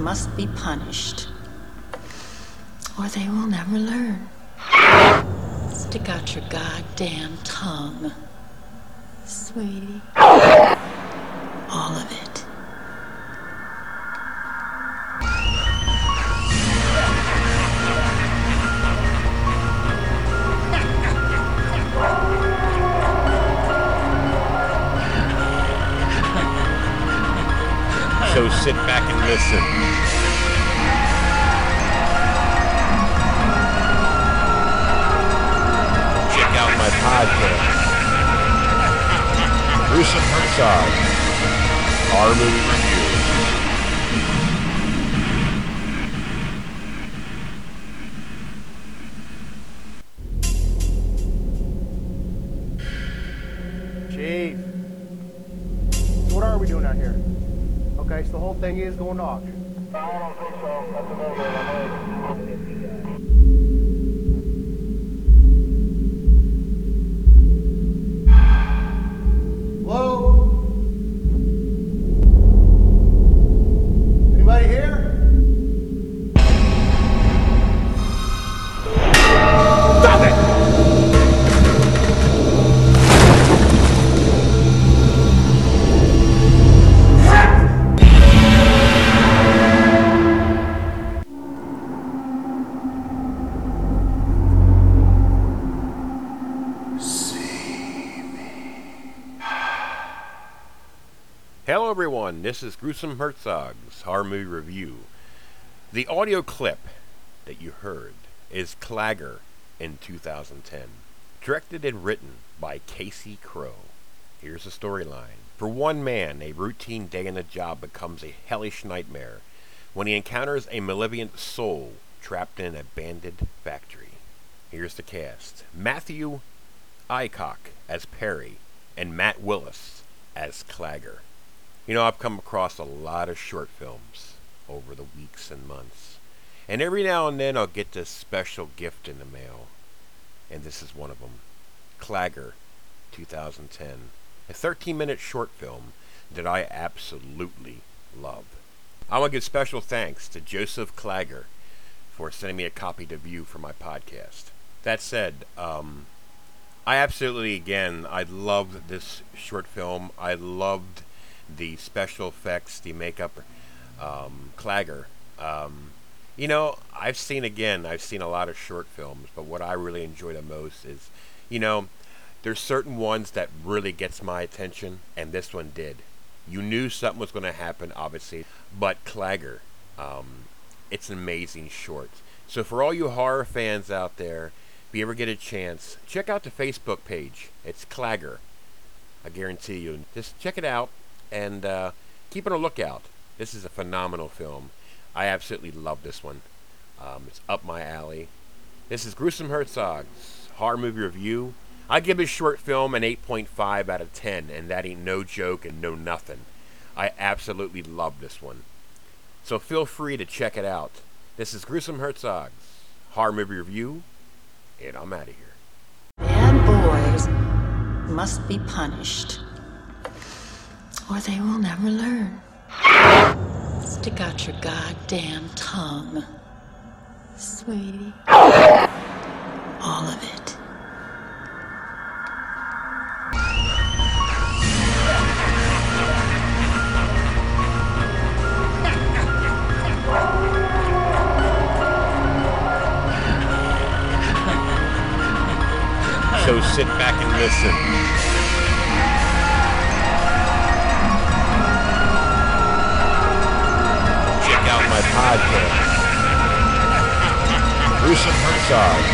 must be punished, or they will never learn. Stick out your goddamn tongue, sweetie. All of it. So sit back and listen. Check out my podcast. Gruesome Hertzogg. Our movie review. Chief. What are we doing out here? Okay, so the whole thing is going to auction. Hello? Hello, everyone. This is Gruesome Hertzogg's Horror Movie Review. The audio clip that you heard is Klagger in 2010, directed and written by Casey Crow. Here's the storyline. For one man, a routine day in the job becomes a hellish nightmare when he encounters a malevolent soul trapped in an abandoned factory. Here's the cast Matthew Aycock as Perry and Matt Willis as Klagger. You know, I've come across a lot of short films over the weeks and months. And every now and then I'll get this special gift in the mail. And this is one of them. Klagger, 2010. A 13 minute short film that I absolutely love. I want to give special thanks to Joseph Clagger for sending me a copy to view for my podcast. That said, um, I absolutely, again, I loved this short film. I loved the special effects, the makeup, um, Klagger. Um, you know, I've seen again, I've seen a lot of short films, but what I really enjoy the most is, you know, there's certain ones that really gets my attention, and this one did. You knew something was going to happen, obviously, but Klagger, um, it's an amazing short. So for all you horror fans out there, if you ever get a chance, check out the Facebook page. It's Klagger. I guarantee you. Just check it out and uh, keep on a lookout. This is a phenomenal film. I absolutely love this one. Um, it's up my alley. This is Gruesome Hertzogg's horror movie review. I give this short film an 8.5 out of 10, and that ain't no joke and no nothing. I absolutely love this one. So feel free to check it out. This is Gruesome Hertzogg's horror movie review, and I'm out of here. Bad boys must be punished, or they will never learn. Stick out your goddamn tongue, sweetie. All of it. So sit back and listen. Podcast. Gruesome Hertzogg.